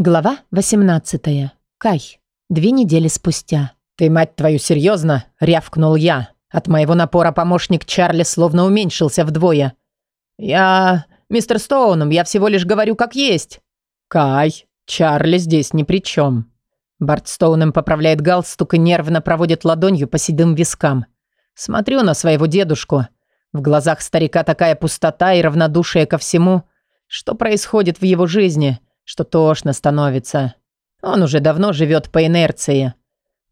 Глава 18. Кай. Две недели спустя. «Ты, мать твою, серьезно?» – рявкнул я. От моего напора помощник Чарли словно уменьшился вдвое. «Я... Мистер Стоуном, я всего лишь говорю как есть». «Кай, Чарли здесь ни при чем». Барт Стоуном поправляет галстук и нервно проводит ладонью по седым вискам. Смотрю на своего дедушку. В глазах старика такая пустота и равнодушие ко всему, что происходит в его жизни – что тошно становится. Он уже давно живет по инерции.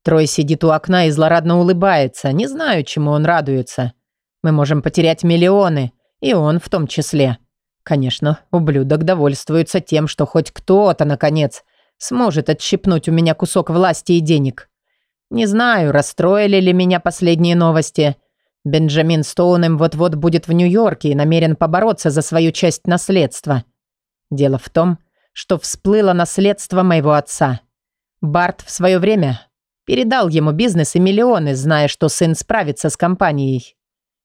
Трой сидит у окна и злорадно улыбается. Не знаю, чему он радуется. Мы можем потерять миллионы, и он в том числе. Конечно, ублюдок довольствуется тем, что хоть кто-то, наконец, сможет отщипнуть у меня кусок власти и денег. Не знаю, расстроили ли меня последние новости. Бенджамин Стоунем вот-вот будет в Нью-Йорке и намерен побороться за свою часть наследства. Дело в том, что всплыло наследство моего отца. Барт в свое время передал ему бизнес и миллионы, зная, что сын справится с компанией.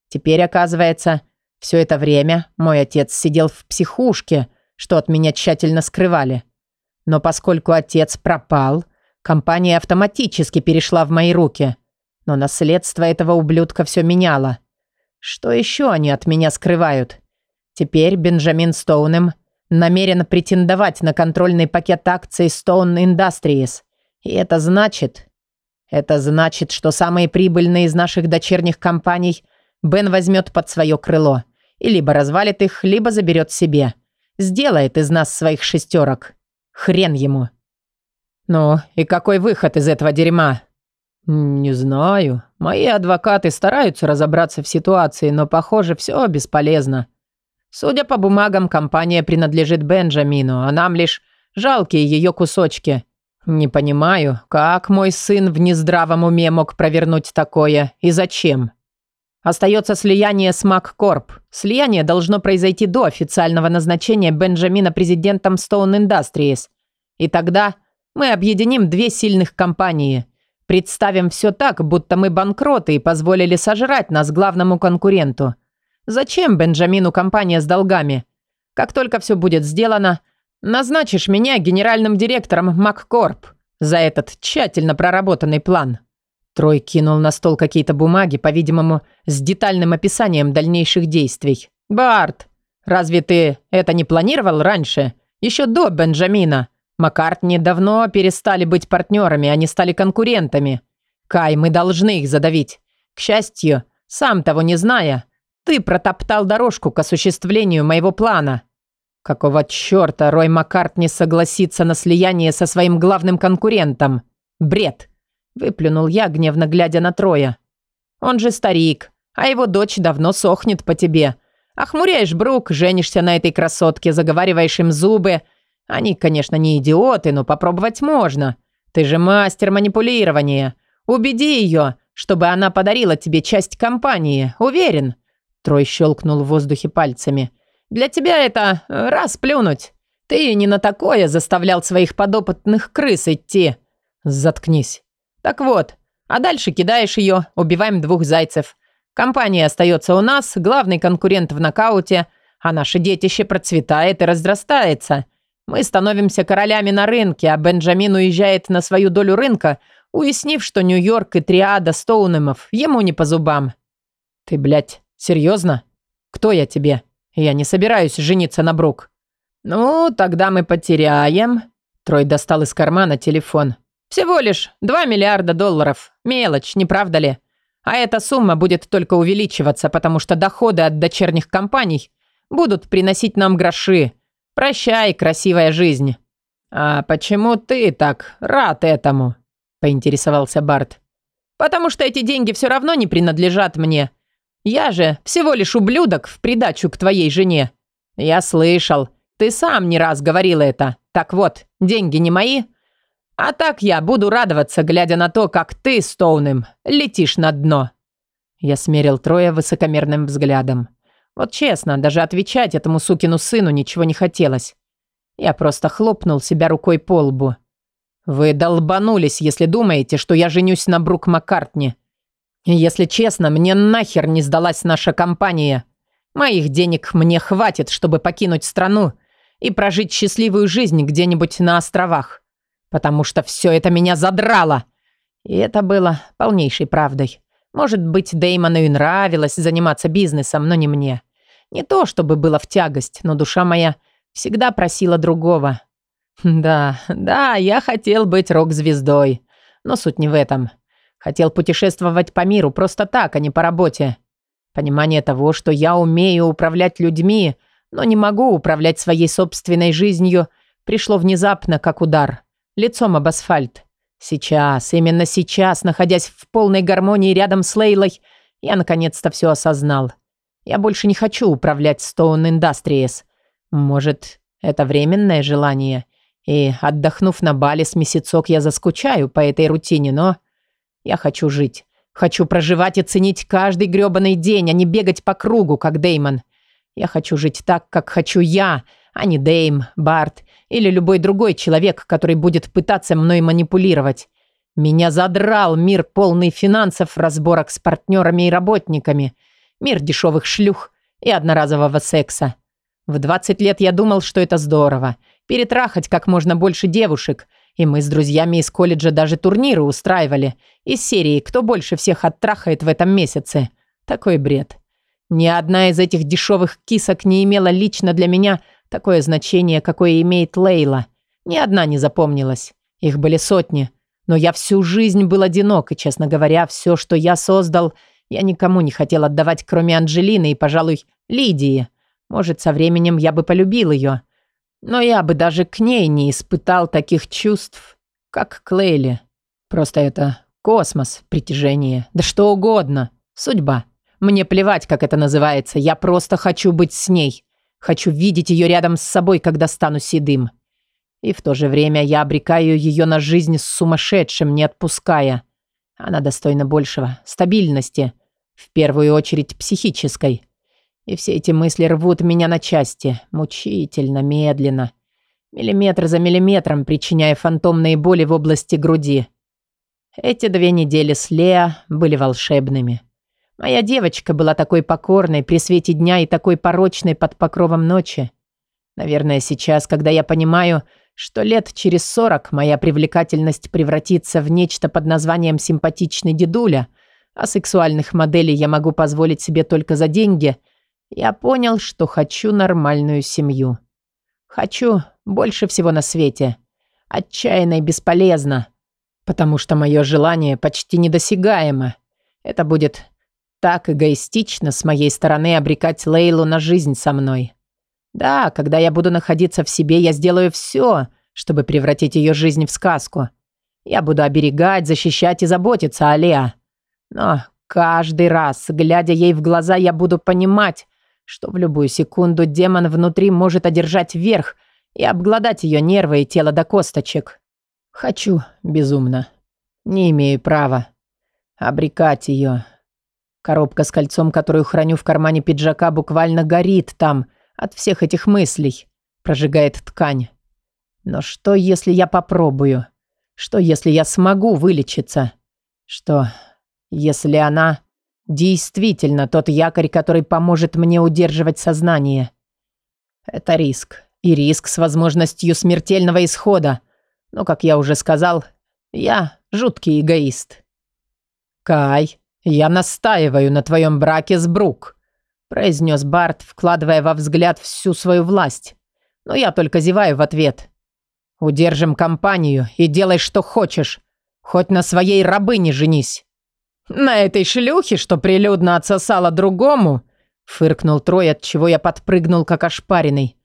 Теперь, оказывается, все это время мой отец сидел в психушке, что от меня тщательно скрывали. Но поскольку отец пропал, компания автоматически перешла в мои руки. Но наследство этого ублюдка все меняло. Что еще они от меня скрывают? Теперь Бенджамин Стоунем намерен претендовать на контрольный пакет акций Stone Industries. И это значит... Это значит, что самые прибыльные из наших дочерних компаний Бен возьмет под свое крыло. И либо развалит их, либо заберет себе. Сделает из нас своих шестерок. Хрен ему. Ну, и какой выход из этого дерьма? Не знаю. Мои адвокаты стараются разобраться в ситуации, но, похоже, все бесполезно. Судя по бумагам, компания принадлежит Бенджамину, а нам лишь жалкие ее кусочки. Не понимаю, как мой сын в нездравом уме мог провернуть такое и зачем. Остается слияние с МакКорп. Слияние должно произойти до официального назначения Бенджамина президентом Stone Industries. И тогда мы объединим две сильных компании. Представим все так, будто мы банкроты и позволили сожрать нас главному конкуренту. Зачем Бенджамину компания с долгами? Как только все будет сделано, назначишь меня генеральным директором МакКорп за этот тщательно проработанный план». Трой кинул на стол какие-то бумаги, по-видимому, с детальным описанием дальнейших действий. «Барт, разве ты это не планировал раньше? Еще до Бенджамина. Маккартни давно перестали быть партнерами, они стали конкурентами. Кай, мы должны их задавить. К счастью, сам того не зная, ты протоптал дорожку к осуществлению моего плана. Какого черта Рой Маккартни согласится на слияние со своим главным конкурентом? Бред. Выплюнул я, гневно глядя на Троя. Он же старик, а его дочь давно сохнет по тебе. Охмуряешь Брук, женишься на этой красотке, заговариваешь им зубы. Они, конечно, не идиоты, но попробовать можно. Ты же мастер манипулирования. Убеди ее, чтобы она подарила тебе часть компании, уверен. Трой щелкнул в воздухе пальцами. «Для тебя это э, раз плюнуть. Ты не на такое заставлял своих подопытных крыс идти». «Заткнись». «Так вот, а дальше кидаешь ее, убиваем двух зайцев. Компания остается у нас, главный конкурент в нокауте, а наше детище процветает и разрастается. Мы становимся королями на рынке, а Бенджамин уезжает на свою долю рынка, уяснив, что Нью-Йорк и триада Стоунемов ему не по зубам». «Ты, блядь, Серьезно? Кто я тебе? Я не собираюсь жениться на Брук. Ну, тогда мы потеряем. Трой достал из кармана телефон. Всего лишь 2 миллиарда долларов. Мелочь, не правда ли? А эта сумма будет только увеличиваться, потому что доходы от дочерних компаний будут приносить нам гроши. Прощай, красивая жизнь. А почему ты так рад этому? Поинтересовался Барт. Потому что эти деньги все равно не принадлежат мне. Я же всего лишь ублюдок в придачу к твоей жене. Я слышал, ты сам не раз говорил это. Так вот, деньги не мои. А так я буду радоваться, глядя на то, как ты, Стоуным, летишь на дно». Я смерил Троя высокомерным взглядом. Вот честно, даже отвечать этому сукину сыну ничего не хотелось. Я просто хлопнул себя рукой по лбу. «Вы долбанулись, если думаете, что я женюсь на Брук Маккартни. Если честно, мне нахер не сдалась наша компания. Моих денег мне хватит, чтобы покинуть страну, и прожить счастливую жизнь где-нибудь на островах. Потому что все это меня задрало. И это было полнейшей правдой. Может быть, Дэймону и нравилось заниматься бизнесом, но не мне. Не то, чтобы было в тягость, но душа моя всегда просила другого. Да, да, я хотел быть рок-звездой. Но суть не в этом. Хотел путешествовать по миру просто так, а не по работе. Понимание того, что я умею управлять людьми, но не могу управлять своей собственной жизнью, пришло внезапно, как удар. Лицом об асфальт. Сейчас, именно сейчас, находясь в полной гармонии рядом с Лейлой, я наконец-то все осознал. Я больше не хочу управлять Stone Industries. Может, это временное желание? И, отдохнув на бале с месяцок, я заскучаю по этой рутине, но... Я хочу жить. Хочу проживать и ценить каждый грёбаный день, а не бегать по кругу, как Деймон. Я хочу жить так, как хочу я, а не Дейм, Барт или любой другой человек, который будет пытаться мной манипулировать. Меня задрал мир полный финансов, разборок с партнерами и работниками, мир дешевых шлюх и одноразового секса. В 20 лет я думал, что это здорово. Перетрахать как можно больше девушек. И мы с друзьями из колледжа даже турниры устраивали. Из серии «Кто больше всех оттрахает в этом месяце?» Такой бред. Ни одна из этих дешевых кисок не имела лично для меня Такое значение, какое имеет Лейла. Ни одна не запомнилась. Их были сотни. Но я всю жизнь был одинок, и, честно говоря, все, что я создал, я никому не хотел отдавать, кроме Анджелины и, пожалуй, Лидии. Может, со временем я бы полюбил ее. Но я бы даже к ней не испытал таких чувств, как к Лейле. Просто это космос, притяжение, да что угодно. Судьба. Мне плевать, как это называется, я просто хочу быть с ней. Хочу видеть ее рядом с собой, когда стану седым. И в то же время я обрекаю ее на жизнь с сумасшедшим, не отпуская. Она достойна большего. Стабильности. В первую очередь психической. И все эти мысли рвут меня на части. Мучительно, медленно. Миллиметр за миллиметром, причиняя фантомные боли в области груди. Эти две недели с Леа были волшебными. Моя девочка была такой покорной при свете дня и такой порочной под покровом ночи. Наверное, сейчас, когда я понимаю, что лет через сорок моя привлекательность превратится в нечто под названием «симпатичный дедуля», а сексуальных моделей я могу позволить себе только за деньги, я понял, что хочу нормальную семью. Хочу больше всего на свете. Отчаянно и бесполезно, потому что мое желание почти недосягаемо. Это будет так эгоистично с моей стороны обрекать Лейлу на жизнь со мной. Да, когда я буду находиться в себе, я сделаю все, чтобы превратить ее жизнь в сказку. Я буду оберегать, защищать и заботиться о Леа. Но каждый раз, глядя ей в глаза, я буду понимать, что в любую секунду демон внутри может одержать верх и обглодать ее нервы и тело до косточек. Хочу безумно. Не имею права обрекать ее, Коробка с кольцом, которую храню в кармане пиджака, буквально горит там от всех этих мыслей. Прожигает ткань. Но что, если я попробую? Что, если я смогу вылечиться? Что, если она действительно тот якорь, который поможет мне удерживать сознание? Это риск. И риск с возможностью смертельного исхода. Но, как я уже сказал, я жуткий эгоист. Кай, «Я настаиваю на твоем браке с Брук», – произнес Барт, вкладывая во взгляд всю свою власть. Но я только зеваю в ответ. «Удержим компанию и делай, что хочешь. Хоть на своей рабыне женись». «На этой шлюхе, что прилюдно отсосала другому?» – фыркнул Трой, от чего я подпрыгнул, как ошпаренный.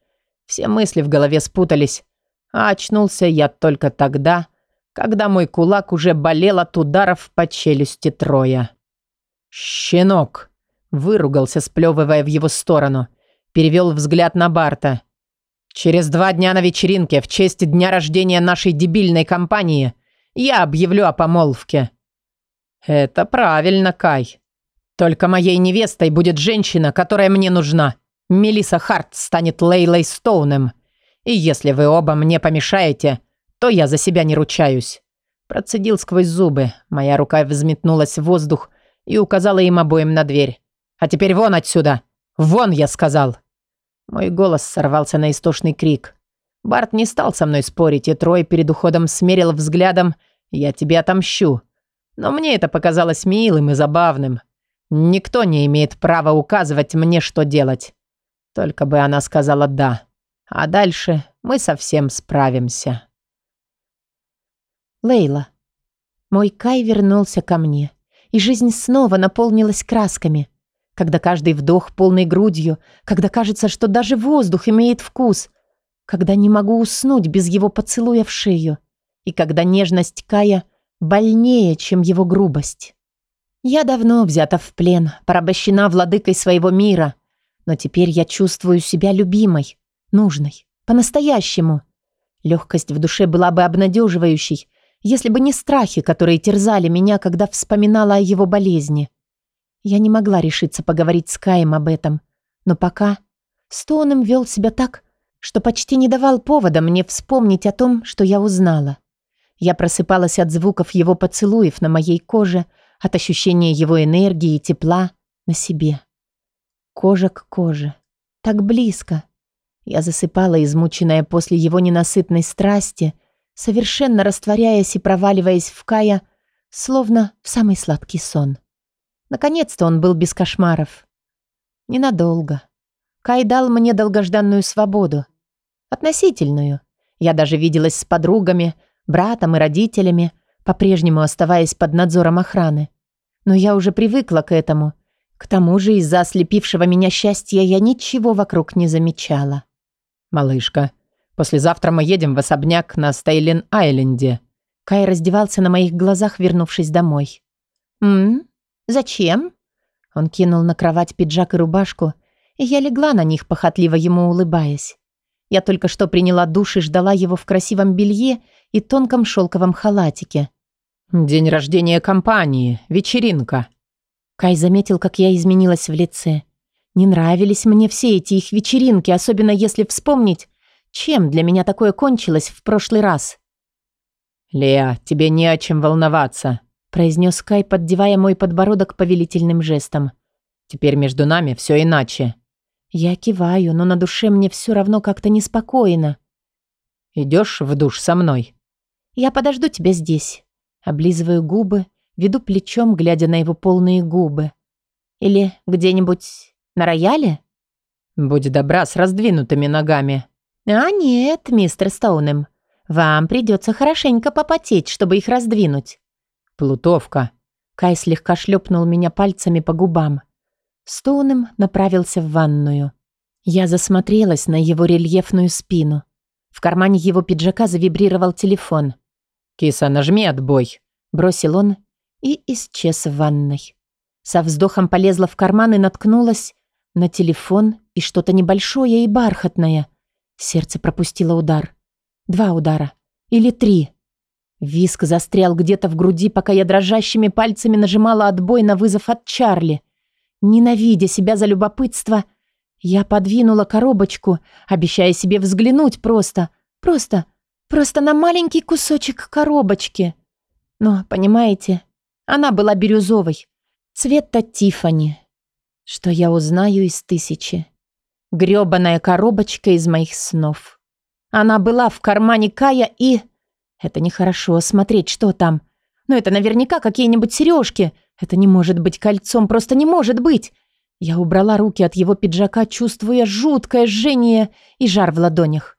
Все мысли в голове спутались. А очнулся я только тогда, когда мой кулак уже болел от ударов по челюсти Троя. «Щенок!» – выругался, сплевывая в его сторону. Перевел взгляд на Барта. «Через два дня на вечеринке, в честь дня рождения нашей дебильной компании, я объявлю о помолвке». «Это правильно, Кай. Только моей невестой будет женщина, которая мне нужна. Мелиса Харт станет Лейлой Стоуном. И если вы оба мне помешаете, то я за себя не ручаюсь». Процедил сквозь зубы. Моя рука взметнулась в воздух, и указала им обоим на дверь. «А теперь вон отсюда! Вон, я сказал!» Мой голос сорвался на истошный крик. Барт не стал со мной спорить, и Трой перед уходом смерил взглядом «Я тебе отомщу». Но мне это показалось милым и забавным. Никто не имеет права указывать мне, что делать. Только бы она сказала «да». А дальше мы совсем справимся. Лейла. Мой Кай вернулся ко мне, и жизнь снова наполнилась красками. Когда каждый вдох полной грудью, когда кажется, что даже воздух имеет вкус, когда не могу уснуть без его поцелуя в шею, и когда нежность Кая больнее, чем его грубость. Я давно взята в плен, порабощена владыкой своего мира, но теперь я чувствую себя любимой, нужной, по-настоящему. Легкость в душе была бы обнадеживающей, если бы не страхи, которые терзали меня, когда вспоминала о его болезни. Я не могла решиться поговорить с Каем об этом, но пока Стоуном вел себя так, что почти не давал повода мне вспомнить о том, что я узнала. Я просыпалась от звуков его поцелуев на моей коже, от ощущения его энергии и тепла на себе. Кожа к коже. Так близко. Я засыпала, измученная после его ненасытной страсти, совершенно растворяясь и проваливаясь в Кая, словно в самый сладкий сон. Наконец-то он был без кошмаров. Ненадолго. Кай дал мне долгожданную свободу. Относительную. Я даже виделась с подругами, братом и родителями, по-прежнему оставаясь под надзором охраны. Но я уже привыкла к этому. К тому же из-за ослепившего меня счастья я ничего вокруг не замечала. «Малышка, послезавтра мы едем в особняк на Стейлин-Айленде». Кай раздевался на моих глазах, вернувшись домой. «М? Зачем?» Он кинул на кровать пиджак и рубашку, и я легла на них, похотливо ему улыбаясь. Я только что приняла душ и ждала его в красивом белье и тонком шелковом халатике. «День рождения компании, вечеринка». Кай заметил, как я изменилась в лице. Не нравились мне все эти их вечеринки, особенно если вспомнить, чем для меня такое кончилось в прошлый раз. «Леа, тебе не о чем волноваться», – произнес Кай, поддевая мой подбородок повелительным жестом. «Теперь между нами все иначе». Я киваю, но на душе мне все равно как-то неспокойно. «Идешь в душ со мной?» «Я подожду тебя здесь». Облизываю губы, веду плечом, глядя на его полные губы. Или где-нибудь на рояле? Будь добра с раздвинутыми ногами. А нет, мистер Стоунем. Вам придется хорошенько попотеть, чтобы их раздвинуть. Плутовка. Кай слегка шлепнул меня пальцами по губам. Стоунем направился в ванную. Я засмотрелась на его рельефную спину. В кармане его пиджака завибрировал телефон. «Киса, нажми отбой», – бросил он и исчез в ванной. Со вздохом полезла в карман и наткнулась на телефон и что-то небольшое и бархатное. Сердце пропустило удар. Два удара. Или три. Виск застрял где-то в груди, пока я дрожащими пальцами нажимала отбой на вызов от Чарли. Ненавидя себя за любопытство, я подвинула коробочку, обещая себе взглянуть просто, просто Просто на маленький кусочек коробочки. Но, понимаете, она была бирюзовой. Цвета Тифани. Что я узнаю из тысячи. Грёбаная коробочка из моих снов. Она была в кармане Кая и... Это нехорошо смотреть, что там. Но это наверняка какие-нибудь сережки. Это не может быть кольцом, просто не может быть. Я убрала руки от его пиджака, чувствуя жуткое жжение и жар в ладонях.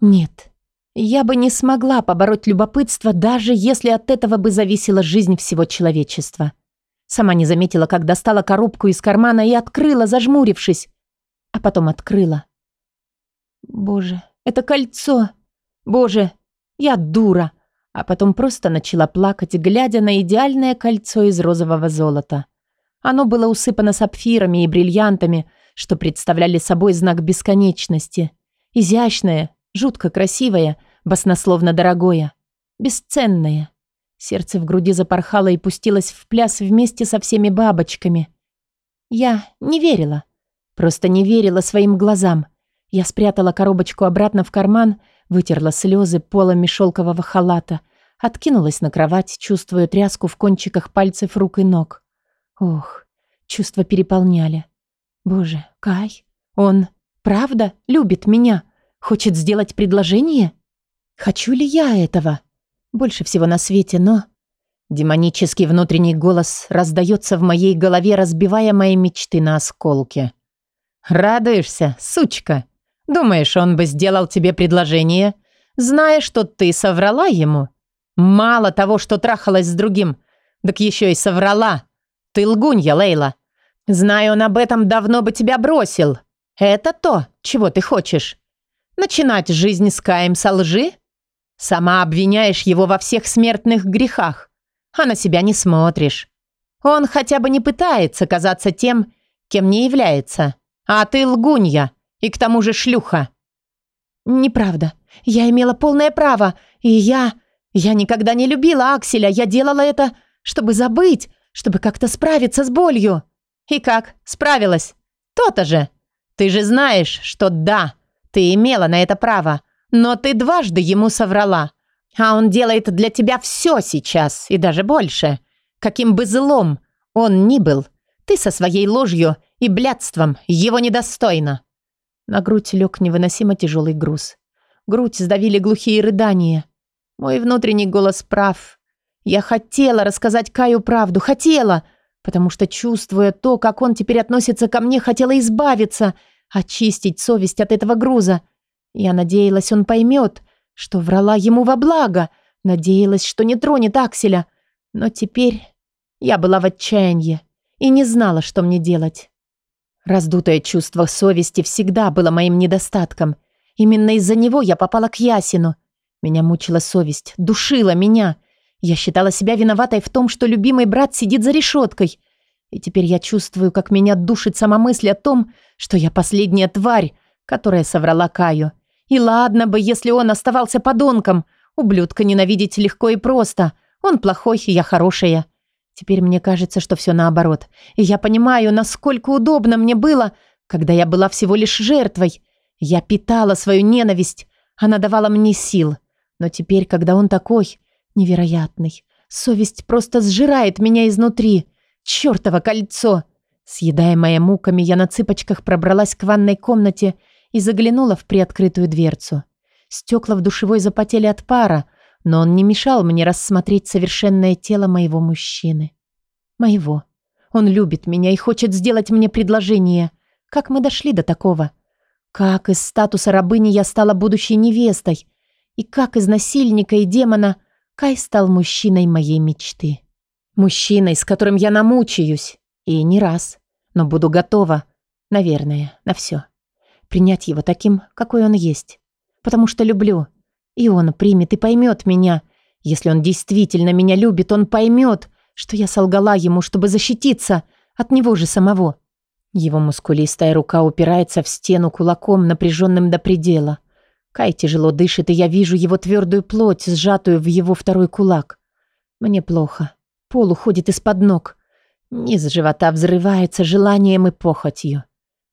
Нет, я бы не смогла побороть любопытство, даже если от этого бы зависела жизнь всего человечества. Сама не заметила, как достала коробку из кармана и открыла, зажмурившись. А потом открыла. Боже, это кольцо. Боже, я дура. А потом просто начала плакать, глядя на идеальное кольцо из розового золота. Оно было усыпано сапфирами и бриллиантами, что представляли собой знак бесконечности. Изящное, жутко красивое, баснословно дорогое, бесценное. Сердце в груди запорхало и пустилось в пляс вместе со всеми бабочками. Я не верила. Просто не верила своим глазам. Я спрятала коробочку обратно в карман, вытерла слезы полами шелкового халата, откинулась на кровать, чувствуя тряску в кончиках пальцев рук и ног. Ох, чувства переполняли. Боже, Кай, он правда любит меня? Хочет сделать предложение? Хочу ли я этого? Больше всего на свете, но... Демонический внутренний голос раздается в моей голове, разбивая мои мечты на осколки. «Радуешься, сучка? Думаешь, он бы сделал тебе предложение, зная, что ты соврала ему? Мало того, что трахалась с другим, так еще и соврала. Ты лгунья, Лейла. Знаю, он об этом давно бы тебя бросил. Это то, чего ты хочешь. Начинать жизнь с Каем со лжи? Сама обвиняешь его во всех смертных грехах, а на себя не смотришь. Он хотя бы не пытается казаться тем, кем не является. А ты лгунья и к тому же шлюха. Неправда. Я имела полное право, и я... Я никогда не любила Акселя. Я делала это, чтобы забыть, чтобы как-то справиться с болью. И как? Справилась? То-то же. Ты же знаешь, что да, ты имела на это право, но ты дважды ему соврала. А он делает для тебя все сейчас, и даже больше. Каким бы злом он ни был, ты со своей ложью и блядством его недостойна. На грудь лег невыносимо тяжелый груз. Грудь сдавили глухие рыдания. Мой внутренний голос прав. Я хотела рассказать Каю правду, хотела, потому что, чувствуя то, как он теперь относится ко мне, хотела избавиться, очистить совесть от этого груза. Я надеялась, он поймет, что врала ему во благо, надеялась, что не тронет Акселя. Но теперь я была в отчаянии и не знала, что мне делать. Раздутое чувство совести всегда было моим недостатком. Именно из-за него я попала к Ясину. Меня мучила совесть, душила меня. Я считала себя виноватой в том, что любимый брат сидит за решеткой. И теперь я чувствую, как меня душит сама мысль о том, что я последняя тварь, которая соврала Каю. И ладно бы, если он оставался подонком. Ублюдка ненавидеть легко и просто. Он плохой, я хорошая. Теперь мне кажется, что все наоборот. И я понимаю, насколько удобно мне было, когда я была всего лишь жертвой. Я питала свою ненависть. Она давала мне сил. Но теперь, когда он такой, невероятный, совесть просто сжирает меня изнутри. Чёртово кольцо! Съедаемая муками, я на цыпочках пробралась к ванной комнате и заглянула в приоткрытую дверцу. Стекла в душевой запотели от пара, но он не мешал мне рассмотреть совершенное тело моего мужчины. Моего. Он любит меня и хочет сделать мне предложение. Как мы дошли до такого? Как из статуса рабыни я стала будущей невестой? И как из насильника и демона Кай стал мужчиной моей мечты? Мужчиной, с которым я намучаюсь. И не раз. Но буду готова, наверное, на все. Принять его таким, какой он есть. Потому что люблю. И он примет и поймет меня. Если он действительно меня любит, он поймет, что я солгала ему, чтобы защититься от него же самого. Его мускулистая рука упирается в стену кулаком, напряженным до предела. Кай тяжело дышит, и я вижу его твердую плоть, сжатую в его второй кулак. Мне плохо. Пол уходит из-под ног. Низ живота взрывается желанием и похотью.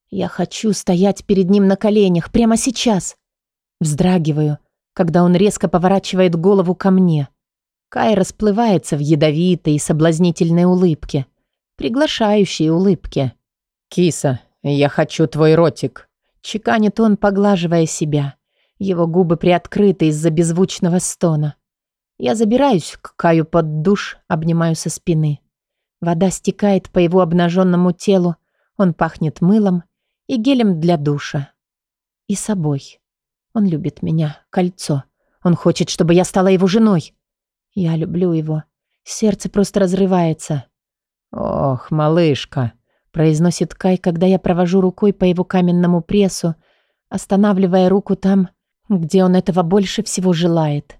Я хочу стоять перед ним на коленях прямо сейчас. Вздрагиваю, когда он резко поворачивает голову ко мне. Кай расплывается в ядовитой и соблазнительной улыбке. Приглашающей улыбке. «Киса, я хочу твой ротик», — чеканит он, поглаживая себя. Его губы приоткрыты из-за беззвучного стона. Я забираюсь к Каю под душ, обнимаю со спины. Вода стекает по его обнаженному телу, он пахнет мылом и гелем для душа. И собой. Он любит меня. Кольцо. Он хочет, чтобы я стала его женой. Я люблю его. Сердце просто разрывается. «Ох, малышка», — произносит Кай, когда я провожу рукой по его каменному прессу, останавливая руку там, где он этого больше всего желает.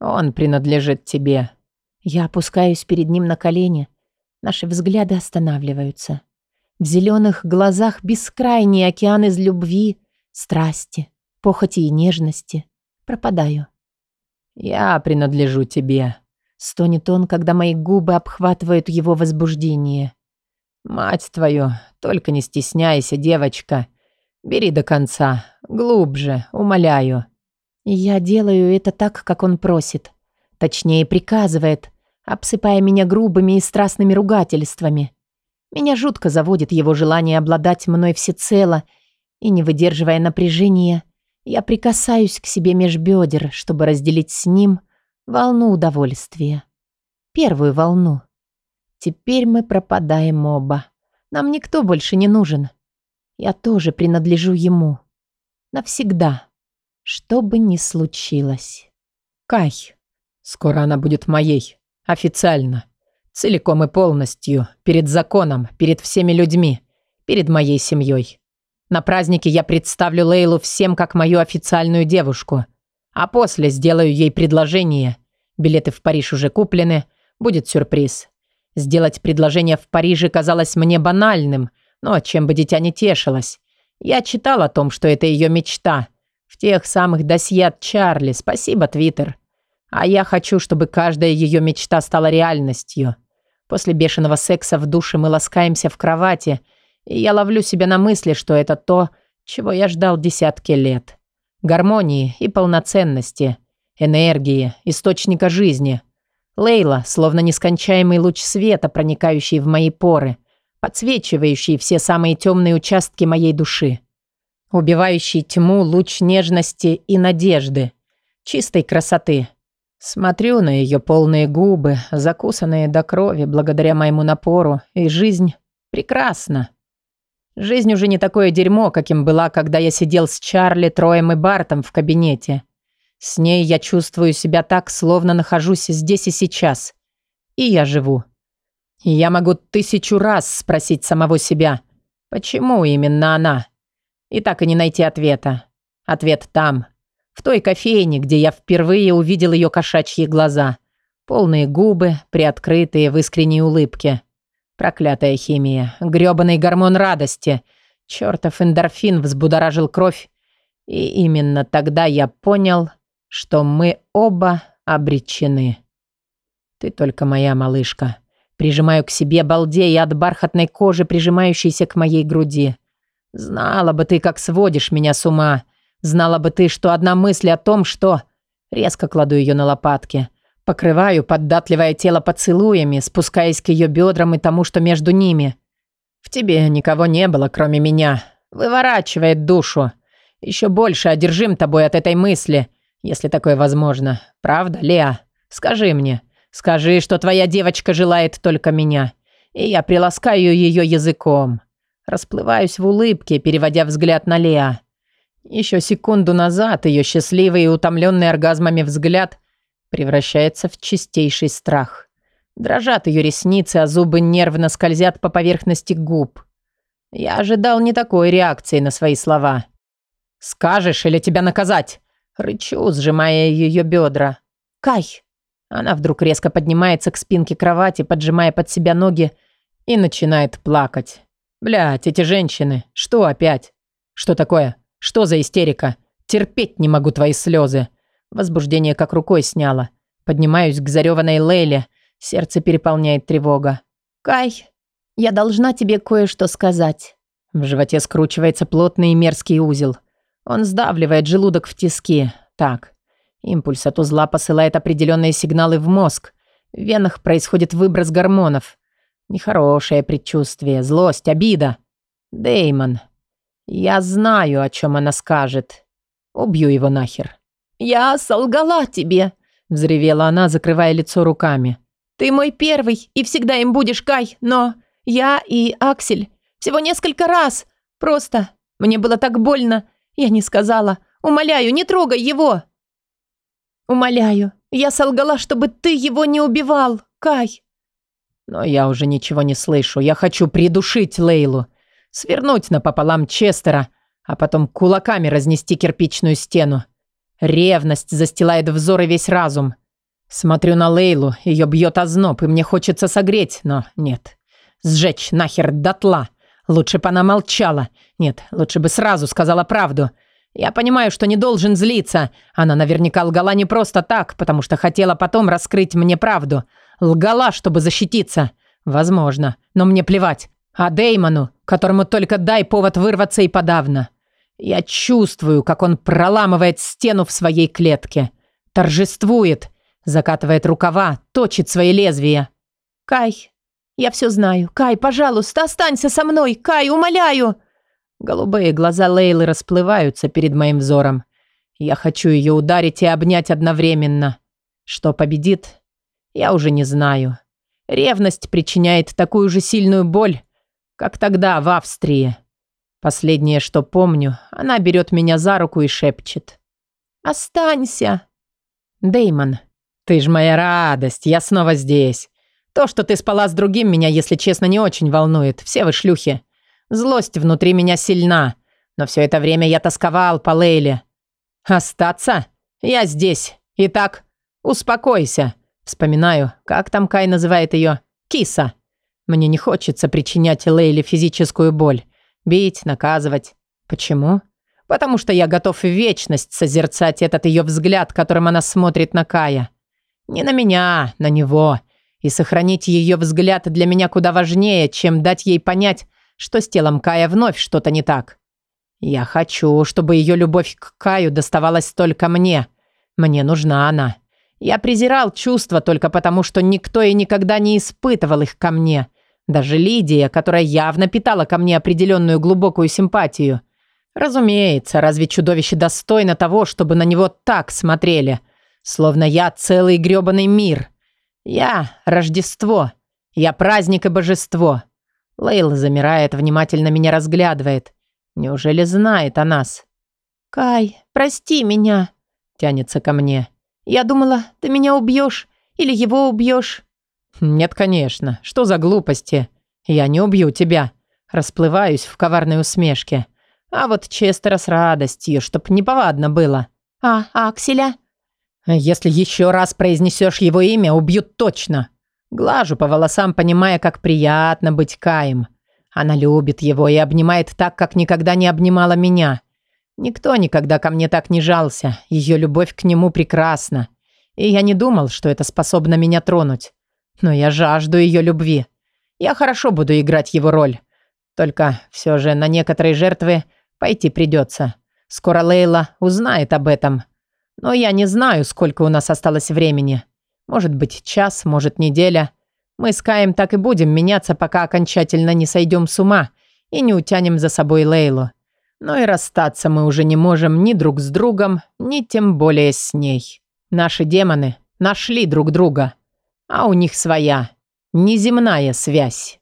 «Он принадлежит тебе». Я опускаюсь перед ним на колени. Наши взгляды останавливаются. В зеленых глазах бескрайний океан из любви, страсти, похоти и нежности. Пропадаю. «Я принадлежу тебе», — стонет он, когда мои губы обхватывают его возбуждение. «Мать твою, только не стесняйся, девочка. Бери до конца, глубже, умоляю». Я делаю это так, как он просит. Точнее, приказывает, обсыпая меня грубыми и страстными ругательствами. Меня жутко заводит его желание обладать мной всецело, и, не выдерживая напряжения, Я прикасаюсь к себе меж бедер, чтобы разделить с ним волну удовольствия. Первую волну. Теперь мы пропадаем оба. Нам никто больше не нужен. Я тоже принадлежу ему. Навсегда. Что бы ни случилось. Кай. Скоро она будет моей. Официально. Целиком и полностью. Перед законом, перед всеми людьми. Перед моей семьей. На празднике я представлю Лейлу всем как мою официальную девушку. А после сделаю ей предложение. Билеты в Париж уже куплены. Будет сюрприз. Сделать предложение в Париже казалось мне банальным, но чем бы дитя не тешилось. Я читал о том, что это ее мечта. В тех самых досье от Чарли. Спасибо, Твиттер. А я хочу, чтобы каждая ее мечта стала реальностью. После бешеного секса в душе мы ласкаемся в кровати, и я ловлю себя на мысли, что это то, чего я ждал десятки лет. Гармонии и полноценности, энергии, источника жизни. Лейла, словно нескончаемый луч света, проникающий в мои поры, подсвечивающий все самые темные участки моей души. Убивающий тьму луч нежности и надежды, чистой красоты – Смотрю на ее полные губы, закусанные до крови благодаря моему напору, и жизнь прекрасна. Жизнь уже не такое дерьмо, каким была, когда я сидел с Чарли, Троем и Бартом в кабинете. С ней я чувствую себя так, словно нахожусь здесь и сейчас. И я живу. И я могу тысячу раз спросить самого себя, почему именно она? И так и не найти ответа. Ответ там, в той кофейне, где я впервые увидел ее кошачьи глаза. Полные губы, приоткрытые в искренней улыбке. Проклятая химия, грёбаный гормон радости. Чёртов эндорфин взбудоражил кровь. И именно тогда я понял, что мы оба обречены. Ты только моя малышка. Прижимаю к себе, балдея от бархатной кожи, прижимающейся к моей груди. Знала бы ты, как сводишь меня с ума. Знала бы ты, что одна мысль о том, что... Резко кладу ее на лопатки. Покрываю поддатливое тело поцелуями, спускаясь к ее бедрам и тому, что между ними. В тебе никого не было, кроме меня. Выворачивает душу. Еще больше одержим тобой от этой мысли, если такое возможно. Правда, Леа? Скажи мне. Скажи, что твоя девочка желает только меня. И я приласкаю ее языком. Расплываюсь в улыбке, переводя взгляд на Леа. Еще секунду назад ее счастливый и утомленный оргазмами взгляд превращается в чистейший страх. Дрожат ее ресницы, а зубы нервно скользят по поверхности губ. Я ожидал не такой реакции на свои слова. «Скажешь или тебя наказать?» Рычу, сжимая ее бедра. «Кай!» Она вдруг резко поднимается к спинке кровати, поджимая под себя ноги и начинает плакать. Блять, эти женщины, что опять? Что такое? Что за истерика? Терпеть не могу твои слезы. Возбуждение как рукой сняло. Поднимаюсь к зареванной Лейле. Сердце переполняет тревога. «Кай, я должна тебе кое-что сказать». В животе скручивается плотный и мерзкий узел. Он сдавливает желудок в тиски. Так, импульс от узла посылает определенные сигналы в мозг. В венах происходит выброс гормонов. Нехорошее предчувствие, злость, обида. Деймон, я знаю, о чем она скажет. Убью его нахер. Я солгала тебе, взревела она, закрывая лицо руками. Ты мой первый и всегда им будешь, Кай, но я и Аксель всего несколько раз. Просто мне было так больно. Я не сказала. Умоляю, не трогай его. Умоляю, я солгала, чтобы ты его не убивал, Кай. Но я уже ничего не слышу. Я хочу придушить Лейлу свернуть напополам Честера, а потом кулаками разнести кирпичную стену. Ревность застилает взор и весь разум. Смотрю на Лейлу, ее бьет озноб, и мне хочется согреть, но нет. Сжечь нахер дотла. Лучше бы она молчала. Нет, лучше бы сразу сказала правду. Я понимаю, что не должен злиться. Она наверняка лгала не просто так, потому что хотела потом раскрыть мне правду. Лгала, чтобы защититься. Возможно, но мне плевать. А Деймону, которому только дай повод вырваться и подавно. Я чувствую, как он проламывает стену в своей клетке. Торжествует, закатывает рукава, точит свои лезвия. «Кай, я все знаю. Кай, пожалуйста, останься со мной. Кай, умоляю!» Голубые глаза Лейлы расплываются перед моим взором. Я хочу ее ударить и обнять одновременно. Что победит, я уже не знаю. Ревность причиняет такую же сильную боль, как тогда в Австрии. Последнее, что помню, она берет меня за руку и шепчет. «Останься!» Деймон, ты ж моя радость, я снова здесь. То, что ты спала с другим, меня, если честно, не очень волнует. Все вы шлюхи. Злость внутри меня сильна, но все это время я тосковал по Лейле. Остаться? Я здесь. Итак, успокойся. Вспоминаю, как там Кай называет ее? Киса. Мне не хочется причинять Лейле физическую боль. Бить, наказывать. Почему? Потому что я готов вечность созерцать этот ее взгляд, которым она смотрит на Кая. Не на меня, на него. И сохранить ее взгляд для меня куда важнее, чем дать ей понять, что с телом Кая вновь что-то не так. Я хочу, чтобы ее любовь к Каю доставалась только мне. Мне нужна она. Я презирал чувства только потому, что никто и никогда не испытывал их ко мне. Даже Лидия, которая явно питала ко мне определенную глубокую симпатию. Разумеется, разве чудовище достойно того, чтобы на него так смотрели? Словно я целый грёбаный мир. Я – Рождество. Я праздник и божество. Лейла замирает, внимательно меня разглядывает. Неужели знает о нас? «Кай, прости меня», – тянется ко мне. «Я думала, ты меня убьешь или его убьешь». «Нет, конечно. Что за глупости? Я не убью тебя». Расплываюсь в коварной усмешке. А вот Честера с радостью, чтоб неповадно было. А Акселя? Если еще раз произнесешь его имя, убьют точно. Глажу по волосам, понимая, как приятно быть Каем. Она любит его и обнимает так, как никогда не обнимала меня. Никто никогда ко мне так не жался. Ее любовь к нему прекрасна. И я не думал, что это способно меня тронуть. Но я жажду ее любви. Я хорошо буду играть его роль. Только все же на некоторые жертвы Пойти придется. Скоро Лейла узнает об этом. Но я не знаю, сколько у нас осталось времени. Может быть, час, может, неделя. Мы с Каем так и будем меняться, пока окончательно не сойдем с ума и не утянем за собой Лейлу. Но и расстаться мы уже не можем ни друг с другом, ни тем более с ней. Наши демоны нашли друг друга, а у них своя, неземная связь.